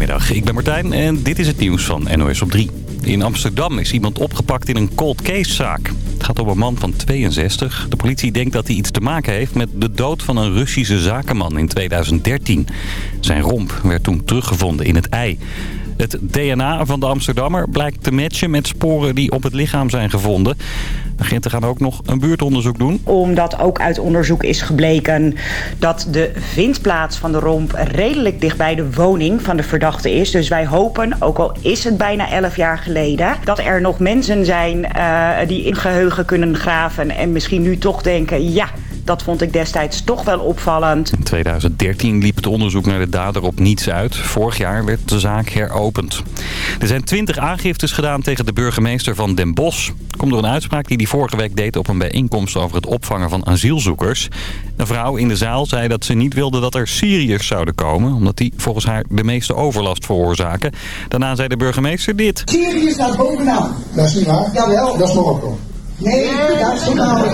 Goedemiddag, ik ben Martijn en dit is het nieuws van NOS op 3. In Amsterdam is iemand opgepakt in een cold case zaak. Het gaat om een man van 62. De politie denkt dat hij iets te maken heeft met de dood van een Russische zakenman in 2013. Zijn romp werd toen teruggevonden in het ei. Het DNA van de Amsterdammer blijkt te matchen met sporen die op het lichaam zijn gevonden. Agenten gaan ook nog een buurtonderzoek doen. Omdat ook uit onderzoek is gebleken dat de vindplaats van de romp redelijk dicht bij de woning van de verdachte is. Dus wij hopen, ook al is het bijna 11 jaar geleden, dat er nog mensen zijn uh, die in geheugen kunnen graven en misschien nu toch denken, ja, dat vond ik destijds toch wel opvallend. In 2013 liep het onderzoek naar de dader op niets uit. Vorig jaar werd de zaak heropend. Er zijn 20 aangiftes gedaan tegen de burgemeester van Den Bosch. Komt door een uitspraak die hij vorige week deed op een bijeenkomst over het opvangen van asielzoekers. Een vrouw in de zaal zei dat ze niet wilde dat er Syriërs zouden komen... omdat die volgens haar de meeste overlast veroorzaken. Daarna zei de burgemeester dit. Syrië staat bovenaan. Dat is niet waar. Jawel. Dat is Marokko. Nee, dat is nou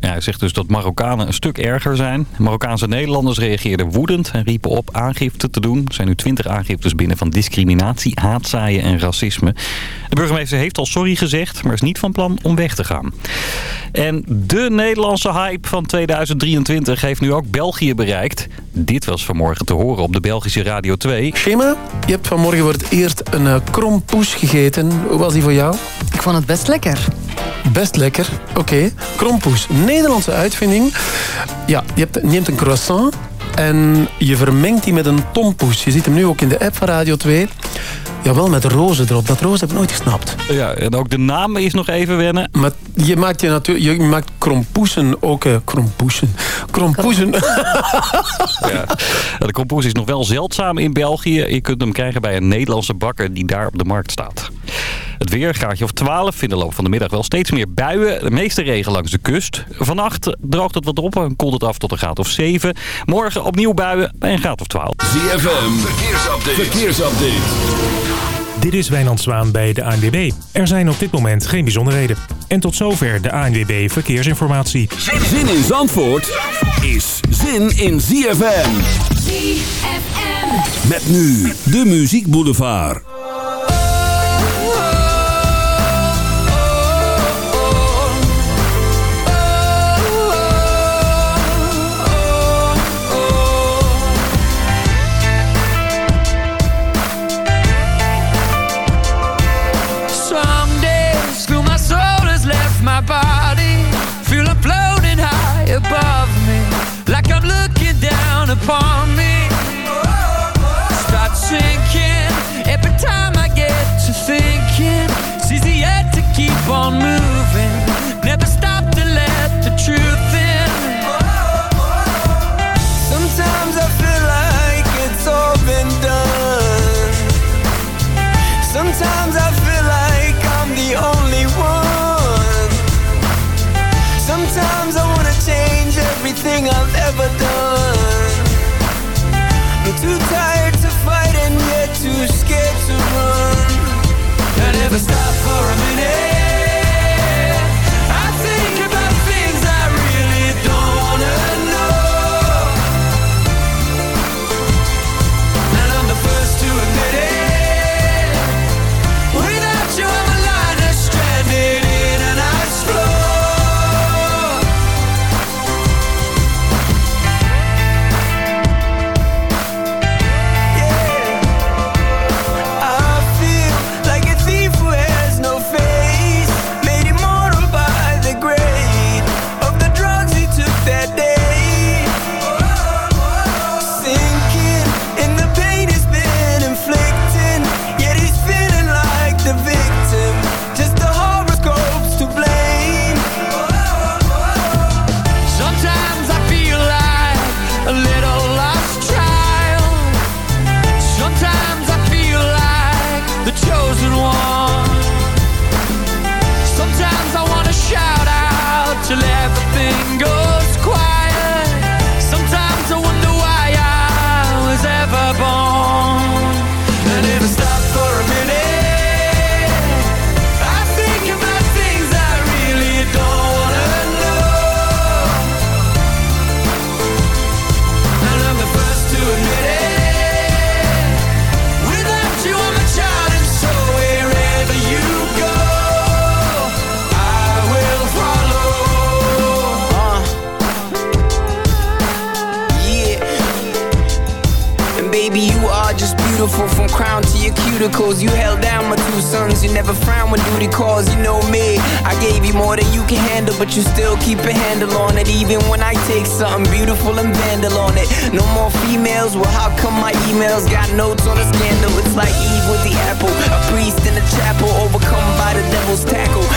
Ja, hij zegt dus dat Marokkanen een stuk erger zijn. Marokkaanse Nederlanders reageerden woedend en riepen op aangifte te doen. Er zijn nu 20 aangiftes binnen van discriminatie, haatzaaien en racisme. De burgemeester heeft al sorry gezegd, maar is niet van plan om weg te gaan. En de Nederlandse hype van 2023 heeft nu ook België bereikt. Dit was vanmorgen te horen op de Belgische Radio 2. Schema, je hebt vanmorgen voor het eerst een uh, krompoes gegeten. Hoe was die voor jou? Ik vond het best lekker. Best lekker, oké. Okay. Krompoes, Nederlandse uitvinding. Ja, je hebt, neemt een croissant en je vermengt die met een tompoes. Je ziet hem nu ook in de app van Radio 2. Jawel, met rozen erop. Dat roze heb ik nooit gesnapt. Ja, en ook de naam is nog even wennen. Maar je maakt, je natuurlijk, je maakt krompoesen ook... Uh, krompoesen. Krompoesen. ja. De krompoes is nog wel zeldzaam in België. Je kunt hem krijgen bij een Nederlandse bakker die daar op de markt staat. Het weer, graadje of 12. In de loop van de middag wel steeds meer buien. De meeste regen langs de kust. Vannacht droogt het wat op en koelt het af tot een graad of 7. Morgen opnieuw buien bij een graad of 12. ZFM, verkeersupdate. verkeersupdate. Dit is Wijnand Zwaan bij de ANWB. Er zijn op dit moment geen bijzonderheden. En tot zover de ANWB Verkeersinformatie. Zin in Zandvoort is zin in ZFM. ZFM. Met nu de Muziek Boulevard.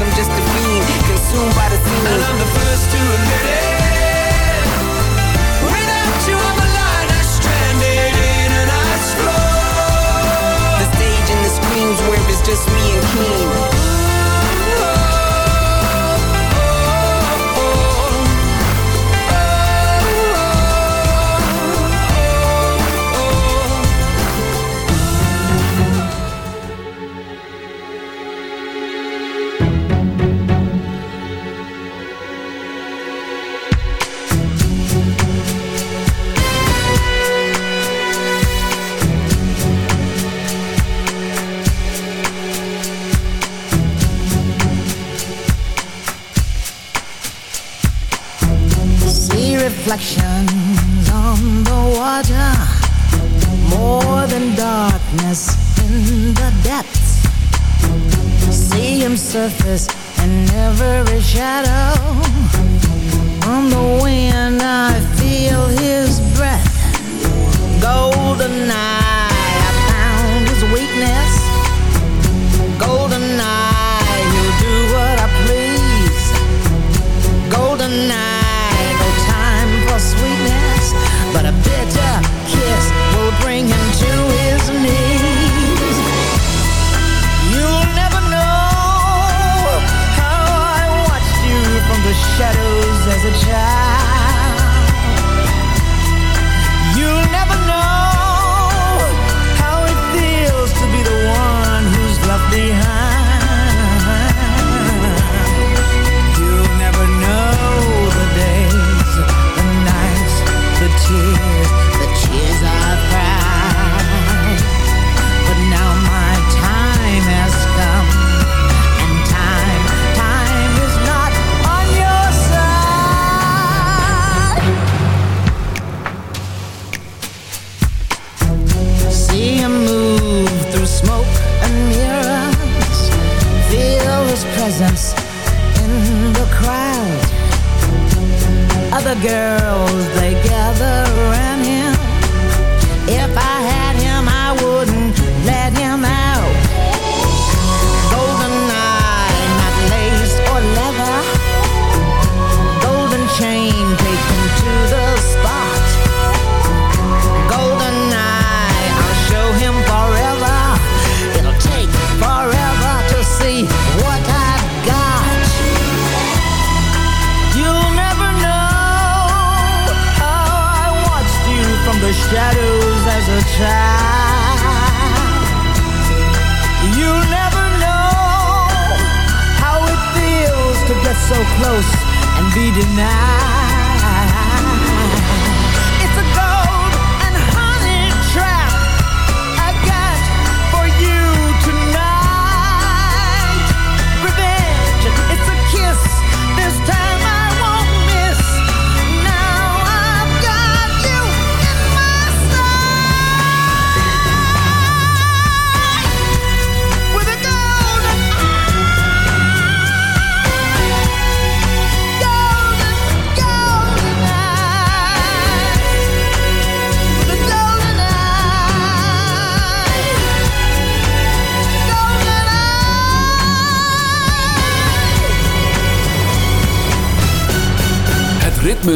I'm just a fiend, consumed by the scene. And I'm the first to admit it. Without you, I'm a liner stranded in an ice floor. The stage and the screams where it's just me and Keem. reflections on the water. More than darkness in the depths. See him surface and every shadow.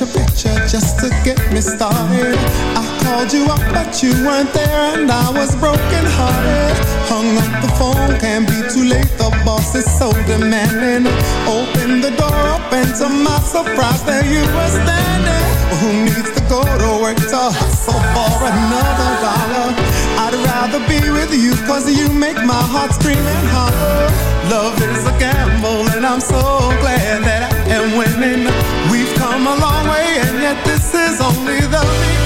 your picture just to get me started. I called you up, but you weren't there, and I was broken hearted. Hung up the phone, can't be too late, the boss is so demanding. Opened the door up, and to my surprise, there you were standing. Who needs to go to work to hustle for another dollar? I'd rather be with you, cause you make my heart scream and holler. Love is a gamble, and I'm so glad that I and winning. We've come a long way, and yet this is only the beginning.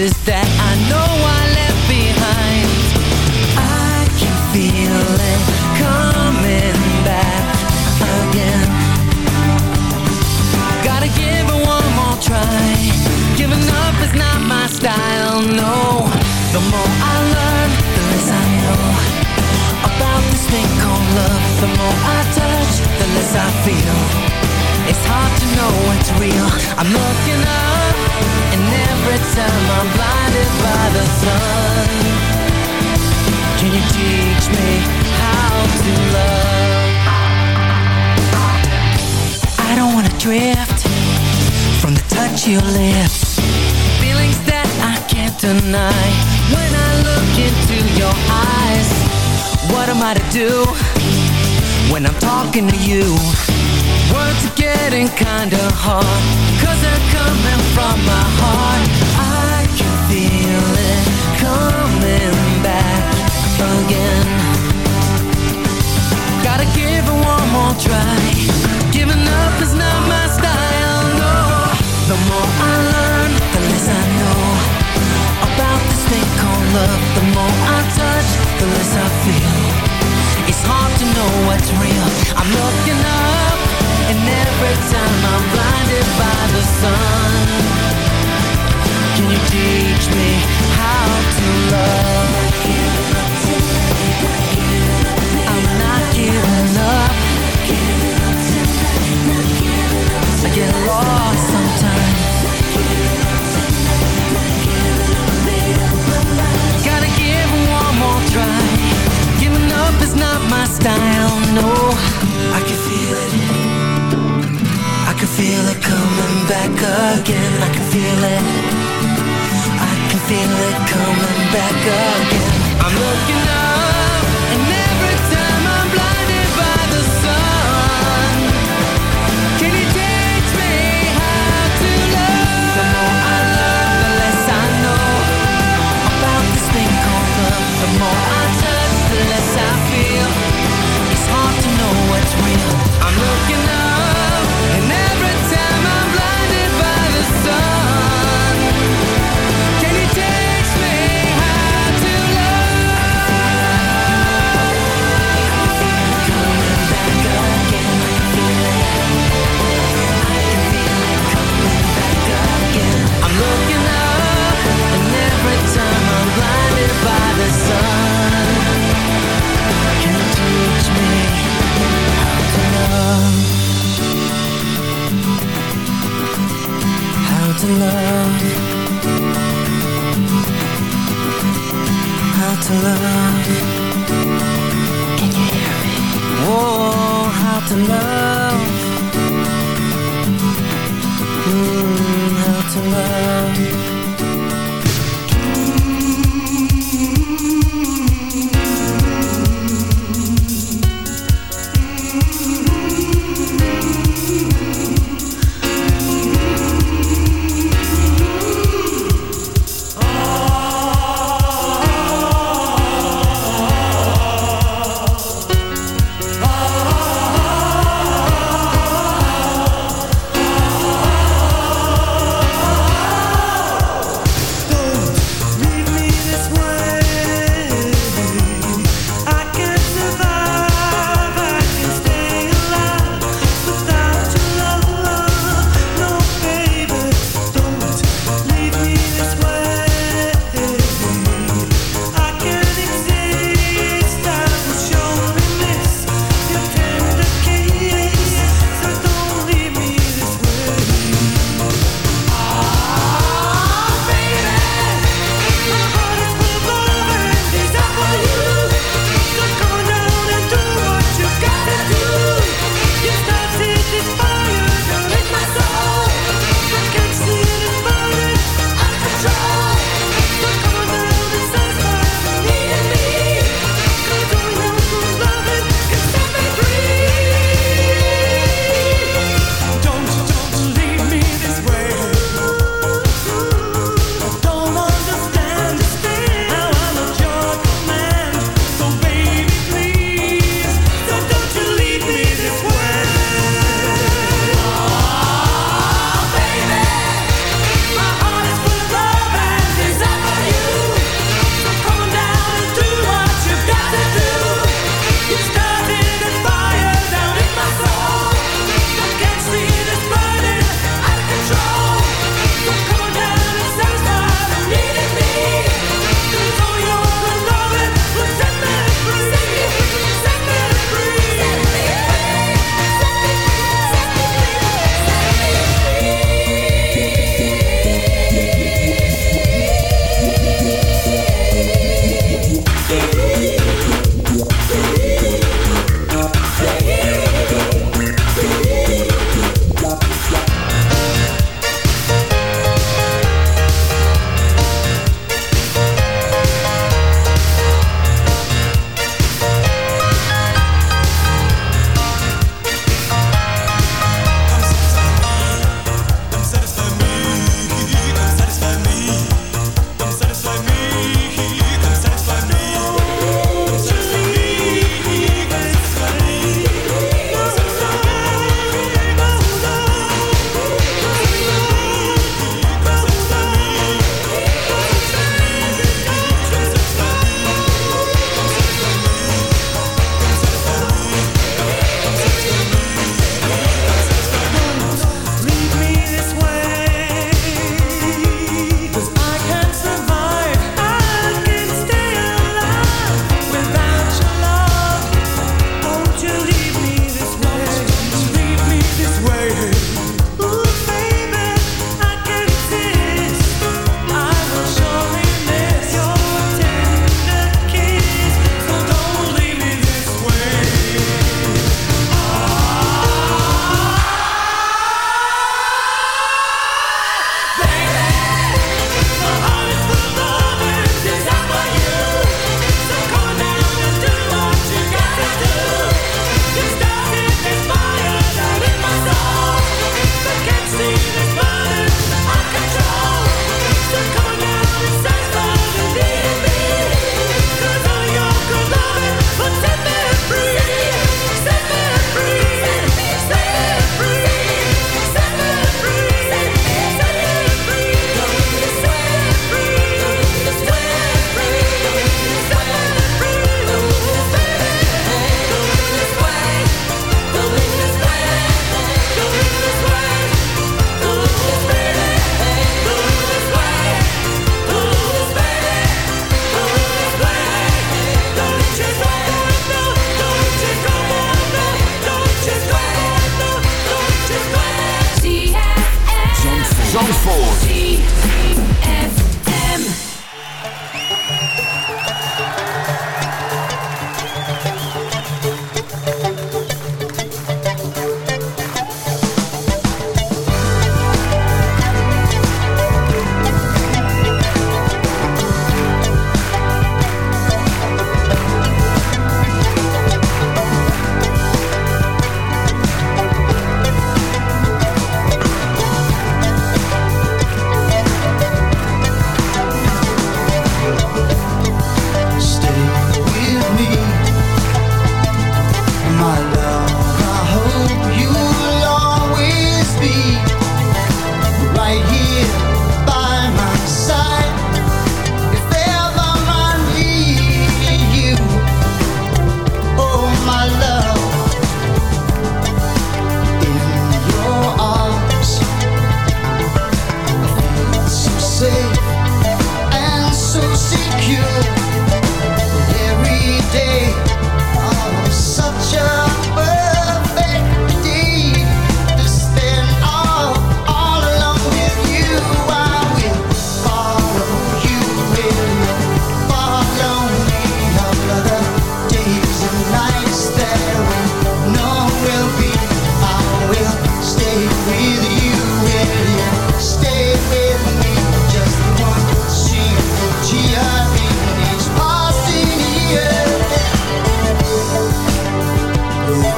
That I know I left behind. I can feel it coming back again. Gotta give it one more try. Giving up is not my style, no. The more I learn, the less I know about this thing called love. The more I touch, the less I feel. It's hard to know what's real. I'm looking up, time I'm blinded by the sun. Can you teach me how to love? I don't wanna drift from the touch of your lips. Feelings that I can't deny when I look into your eyes. What am I to do when I'm talking to you? Words are getting kinda hard, cause they're coming from my heart. Coming back again. Gotta give it one more try. Giving up is not my style, no. The more I learn, the less I know about this thing called love. The more I touch, the less I feel. It's hard to know what's real. I'm looking up, and every time I'm blinded by the sun. I get lost sometimes. Gotta give it one more try. Giving up is not my style, no. I can feel it. I can feel it coming back again. I can feel it. Feel it coming back again. I'm looking up,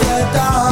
the dawn